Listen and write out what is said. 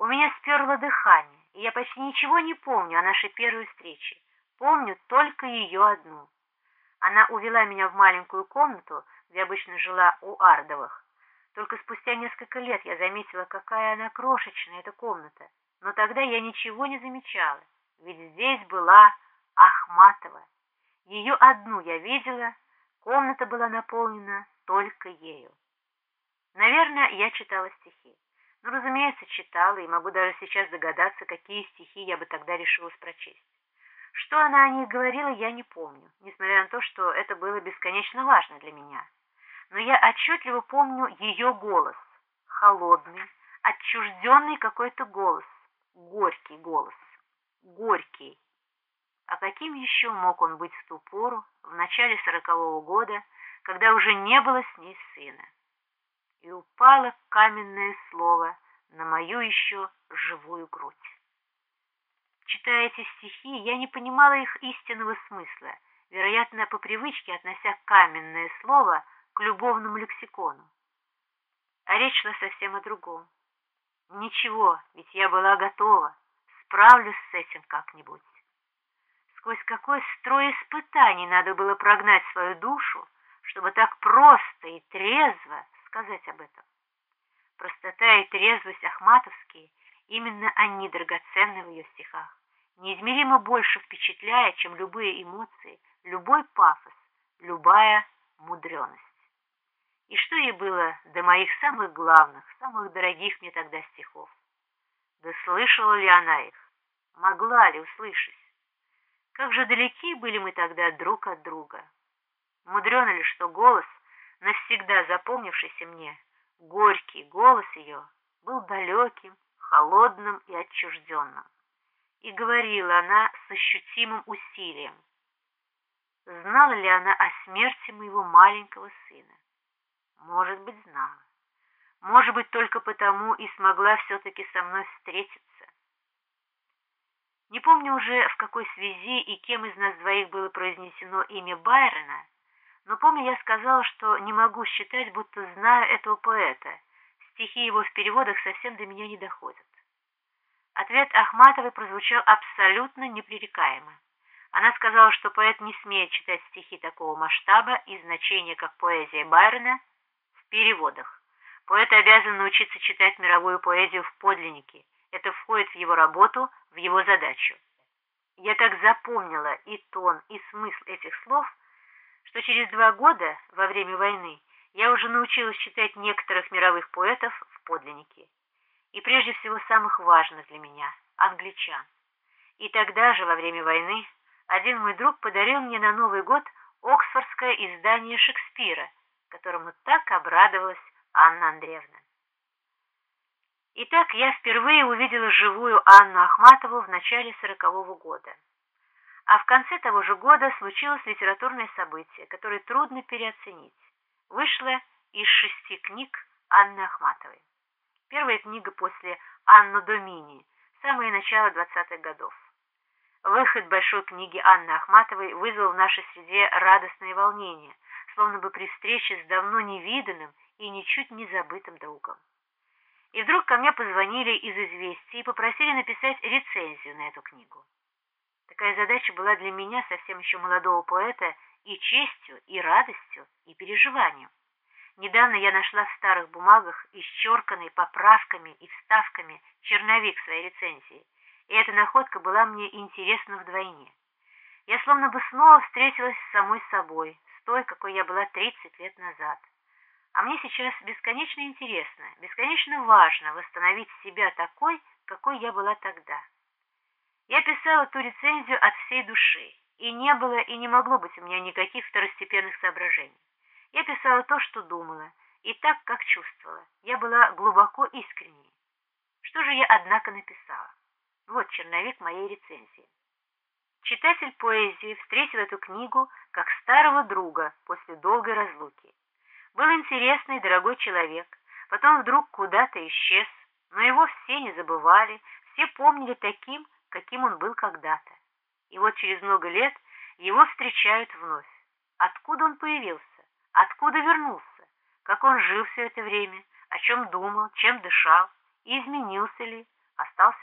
У меня сперло дыхание, и я почти ничего не помню о нашей первой встрече. Помню только ее одну. Она увела меня в маленькую комнату, где обычно жила у Ардовых. Только спустя несколько лет я заметила, какая она крошечная, эта комната. Но тогда я ничего не замечала, ведь здесь была Ахматова. Ее одну я видела, комната была наполнена только ею. Наверное, я читала стихи. Ну, разумеется, читала, и могу даже сейчас догадаться, какие стихи я бы тогда решилась прочесть. Что она о них говорила, я не помню, несмотря на то, что это было бесконечно важно для меня. Но я отчетливо помню ее голос, холодный, отчужденный какой-то голос, горький голос, горький. А каким еще мог он быть в ту пору, в начале сорокового года, когда уже не было с ней сына? И упало каменное слово на мою еще живую грудь. Читая эти стихи, я не понимала их истинного смысла, вероятно, по привычке относя каменное слово к любовному лексикону. А речь шла совсем о другом. Ничего, ведь я была готова, справлюсь с этим как-нибудь. Сквозь какой строй испытаний надо было прогнать свою душу, чтобы так просто и трезво сказать об этом. Простота и трезвость Ахматовские, именно они драгоценны в ее стихах, неизмеримо больше впечатляя, чем любые эмоции, любой пафос, любая мудреность. И что ей было до моих самых главных, самых дорогих мне тогда стихов? Да слышала ли она их? Могла ли услышать? Как же далеки были мы тогда друг от друга. Мудрено ли, что голос, навсегда запомнившийся мне, горький голос ее, был далеким, холодным и отчужденным. И говорила она с ощутимым усилием. Знала ли она о смерти моего маленького сына? Может быть, знала. Может быть, только потому и смогла все-таки со мной встретиться. Не помню уже, в какой связи и кем из нас двоих было произнесено имя Байрона, но помню, я сказала, что не могу считать, будто знаю этого поэта. Стихи его в переводах совсем до меня не доходят. Ответ Ахматовой прозвучал абсолютно непререкаемо. Она сказала, что поэт не смеет читать стихи такого масштаба и значения, как поэзия Байрона, переводах. Поэт обязан научиться читать мировую поэзию в подлиннике. Это входит в его работу, в его задачу. Я так запомнила и тон, и смысл этих слов, что через два года, во время войны, я уже научилась читать некоторых мировых поэтов в подлиннике. И прежде всего самых важных для меня – англичан. И тогда же, во время войны, один мой друг подарил мне на Новый год Оксфордское издание Шекспира – которому так обрадовалась Анна Андреевна. Итак, я впервые увидела живую Анну Ахматову в начале сорокового года. А в конце того же года случилось литературное событие, которое трудно переоценить. Вышло из шести книг Анны Ахматовой. Первая книга после «Анну Домини», самое начало 20-х годов. Выход большой книги Анны Ахматовой вызвал в нашей среде радостное волнение – словно бы при встрече с давно невиданным и ничуть не забытым другом. И вдруг ко мне позвонили из «Известий» и попросили написать рецензию на эту книгу. Такая задача была для меня, совсем еще молодого поэта, и честью, и радостью, и переживанием. Недавно я нашла в старых бумагах, исчерканный поправками и вставками, черновик своей рецензии, и эта находка была мне интересна вдвойне. Я словно бы снова встретилась с самой собой, той, какой я была 30 лет назад. А мне сейчас бесконечно интересно, бесконечно важно восстановить себя такой, какой я была тогда. Я писала ту рецензию от всей души, и не было и не могло быть у меня никаких второстепенных соображений. Я писала то, что думала, и так, как чувствовала. Я была глубоко искренней. Что же я, однако, написала? Вот черновик моей рецензии. Читатель поэзии встретил эту книгу как старого друга после долгой разлуки. Был интересный дорогой человек, потом вдруг куда-то исчез, но его все не забывали, все помнили таким, каким он был когда-то. И вот через много лет его встречают вновь. Откуда он появился? Откуда вернулся? Как он жил все это время? О чем думал? Чем дышал? И изменился ли? остался